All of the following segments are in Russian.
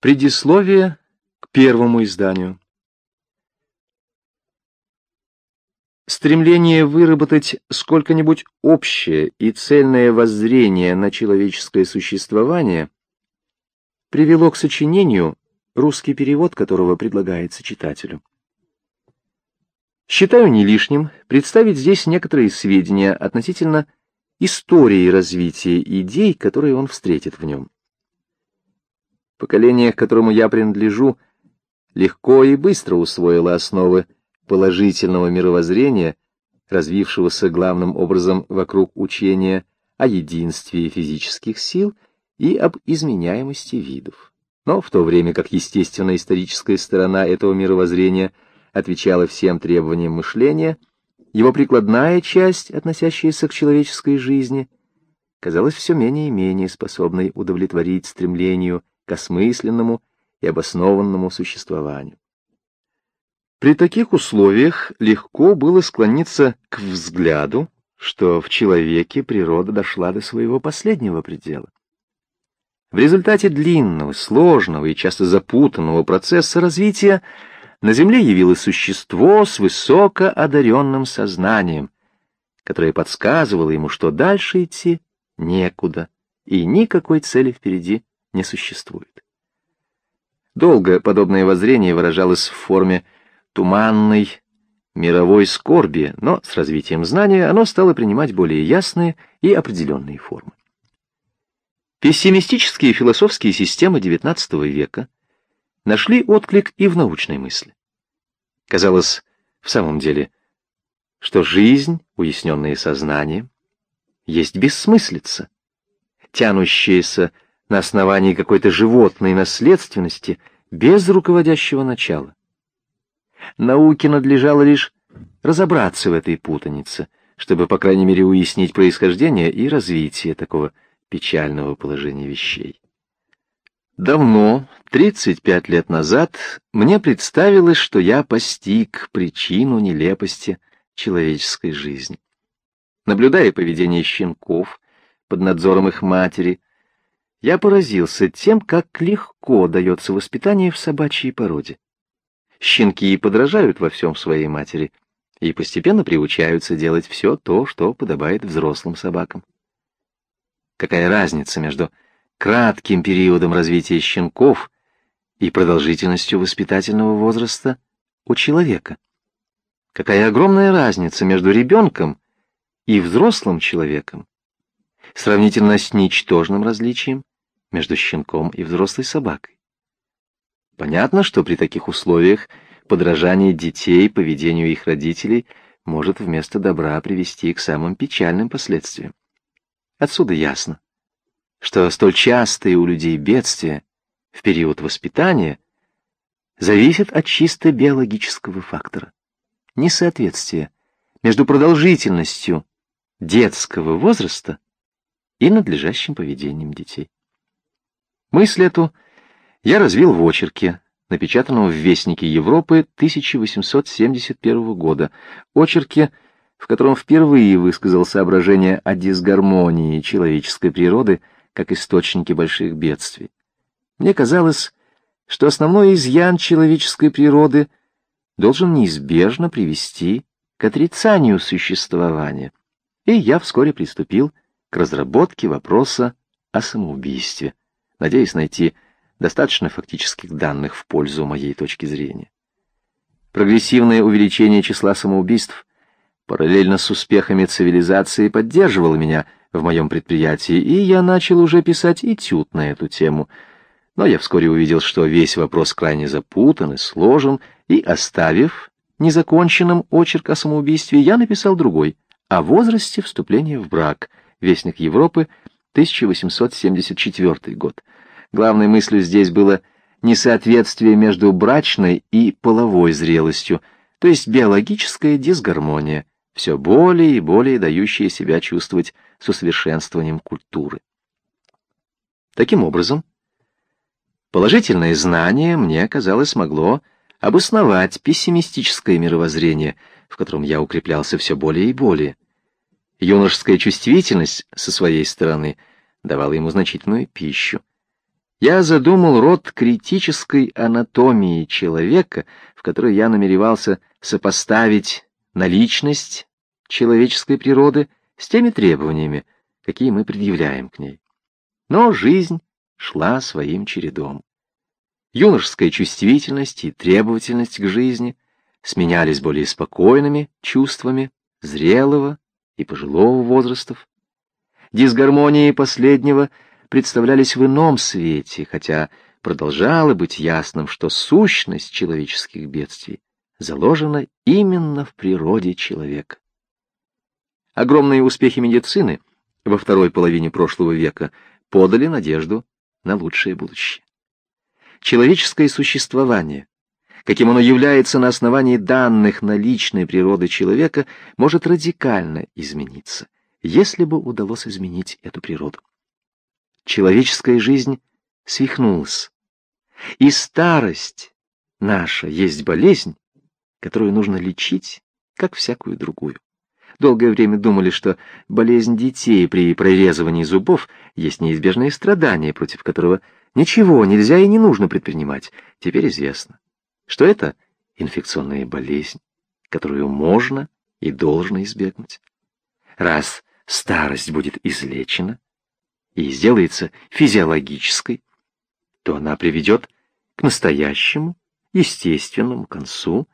Предисловие к первому изданию. Стремление выработать сколько-нибудь общее и цельное воззрение на человеческое существование привело к сочинению, русский перевод которого предлагается читателю. Считаю не лишним представить здесь некоторые сведения относительно истории развития идей, которые он встретит в нем. Поколение, к которому я принадлежу, легко и быстро усвоило основы положительного мировоззрения, развившегося главным образом вокруг учения о единстве физических сил и об изменяемости видов. Но в то время как естественно-историческая сторона этого мировоззрения отвечала всем требованиям мышления, его прикладная часть, относящаяся к человеческой жизни, казалась все менее и менее способной удовлетворить стремлению к осмысленному и обоснованному существованию. При таких условиях легко было склониться к взгляду, что в человеке природа дошла до своего последнего предела. В результате длинного, сложного и часто запутанного процесса развития на Земле явилось существо с высоко одаренным сознанием, которое подсказывало ему, что дальше идти некуда, и никакой цели впереди не существует. Долго подобное воззрение выражалось в форме туманной мировой скорби, но с развитием знания оно стало принимать более ясные и определенные формы. Пессимистические философские системы XIX века нашли отклик и в научной мысли. Казалось, в самом деле, что жизнь, уясненная сознанием, есть бессмыслица, тянущаяся на основании какой-то животной наследственности без руководящего начала. Науке надлежало лишь разобраться в этой путанице, чтобы, по крайней мере, уяснить происхождение и развитие такого печального положения вещей. Давно, 35 лет назад, мне представилось, что я постиг причину нелепости человеческой жизни. Наблюдая поведение щенков под надзором их матери, я поразился тем, как легко дается воспитание в собачьей породе. Щенки подражают во всем своей матери и постепенно приучаются делать все то, что подобает взрослым собакам. Какая разница между кратким периодом развития щенков и продолжительностью воспитательного возраста у человека? Какая огромная разница между ребенком и взрослым человеком, сравнительно с ничтожным различием между щенком и взрослой собакой. Понятно, что при таких условиях подражание детей поведению их родителей может вместо добра привести к самым печальным последствиям. Отсюда ясно, что столь частые у людей бедствия в период воспитания зависят от чисто биологического фактора. Несоответствие между продолжительностью детского возраста и надлежащим поведением детей. Мысль эту я развил в очерке, напечатанном в Вестнике Европы 1871 года, очерке, в котором впервые высказал соображение о дисгармонии человеческой природы как источнике больших бедствий. Мне казалось, что основной изъян человеческой природы должен неизбежно привести к отрицанию существования, и я вскоре приступил разработке вопроса о самоубийстве надеясь найти достаточно фактических данных в пользу моей точки зрения. Прогрессивное увеличение числа самоубийств параллельно с успехами цивилизации поддерживало меня в моем предприятии, и я начал уже писать этюд на эту тему. Но я вскоре увидел, что весь вопрос крайне запутан и сложен, и, оставив незаконченным очерк о самоубийстве, я написал другой, о возрасте вступления в брак, Вестник Европы, 1874 год. Главной мыслью здесь было несоответствие между брачной и половой зрелостью, то есть биологическая дисгармония, все более и более дающая себя чувствовать с усовершенствованием культуры. Таким образом, положительное знание, мне казалось, могло обосновать пессимистическое мировоззрение, в котором я укреплялся все более и более. Юношеская чувствительность со своей стороны давала ему значительную пищу. я задумал род критической анатомии человека, в которой я намеревался сопоставить наличность человеческой природы с теми требованиями, какие мы предъявляем к ней. Но жизнь шла своим чередом. Юношеская чувствительность и требовательность к жизни сменялись более спокойными чувствами зрелого и пожилого возрастов. Дисгармонии последнего представлялись в ином свете, хотя продолжало быть ясным, что сущность человеческих бедствий заложена именно в природе человека. Огромные успехи медицины во второй половине прошлого века подали надежду на лучшее будущее. Человеческое существование, каким оно является на основании данных наличной природы человека, может радикально измениться, если бы удалось изменить эту природу. Человеческая жизнь свихнулась, и старость наша есть болезнь, которую нужно лечить, как всякую другую. Долгое время думали, что болезнь детей при прорезывании зубов есть неизбежное страдание, против которого ничего нельзя и не нужно предпринимать. Теперь известно, что это инфекционная болезнь, которую можно и должно избегнуть. Раз старость будет излечена и сделается физиологической, то она приведет к настоящему, естественному концу,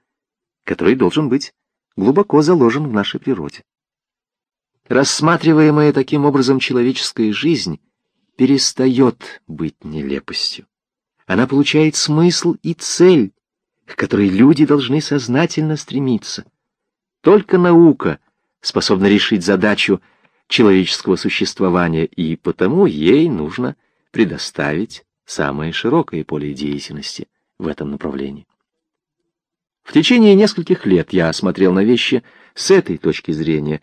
который должен быть глубоко заложен в нашей природе. Рассматриваемая таким образом человеческая жизнь перестает быть нелепостью. Она получает смысл и цель, к которой люди должны сознательно стремиться. Только наука способна решить задачу человеческого существования, и потому ей нужно предоставить самое широкое поле деятельности в этом направлении. В течение нескольких лет я осмотрел на вещи с этой точки зрения,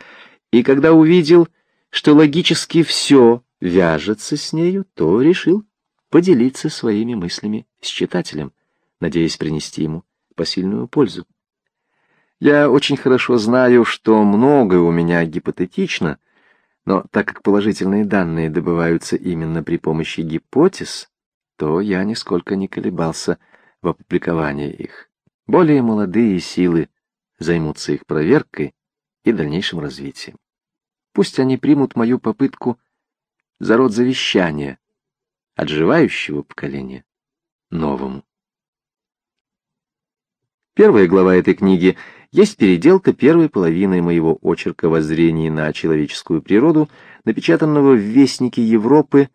и когда увидел, что логически все вяжется с нею, то решил поделиться своими мыслями с читателем, надеясь принести ему посильную пользу. Я очень хорошо знаю, что многое у меня гипотетично, но так как положительные данные добываются именно при помощи гипотез, то я нисколько не колебался в опубликовании их. Более молодые силы займутся их проверкой и дальнейшим развитием. Пусть они примут мою попытку за род завещания от живающего поколения новому. Первая глава этой книги есть переделка первой половины моего очерка воззрений на человеческую природу, напечатанного в Вестнике Европы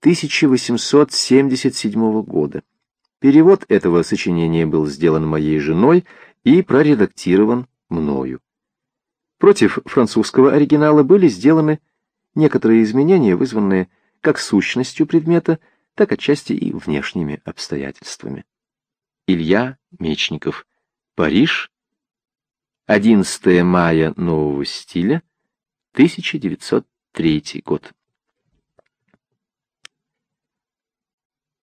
1877 года. Перевод этого сочинения был сделан моей женой и проредактирован мною. Против французского оригинала были сделаны некоторые изменения, вызванные как сущностью предмета, так отчасти и внешними обстоятельствами. Илья Мечников. Париж. 11 мая нового стиля. 1903 год.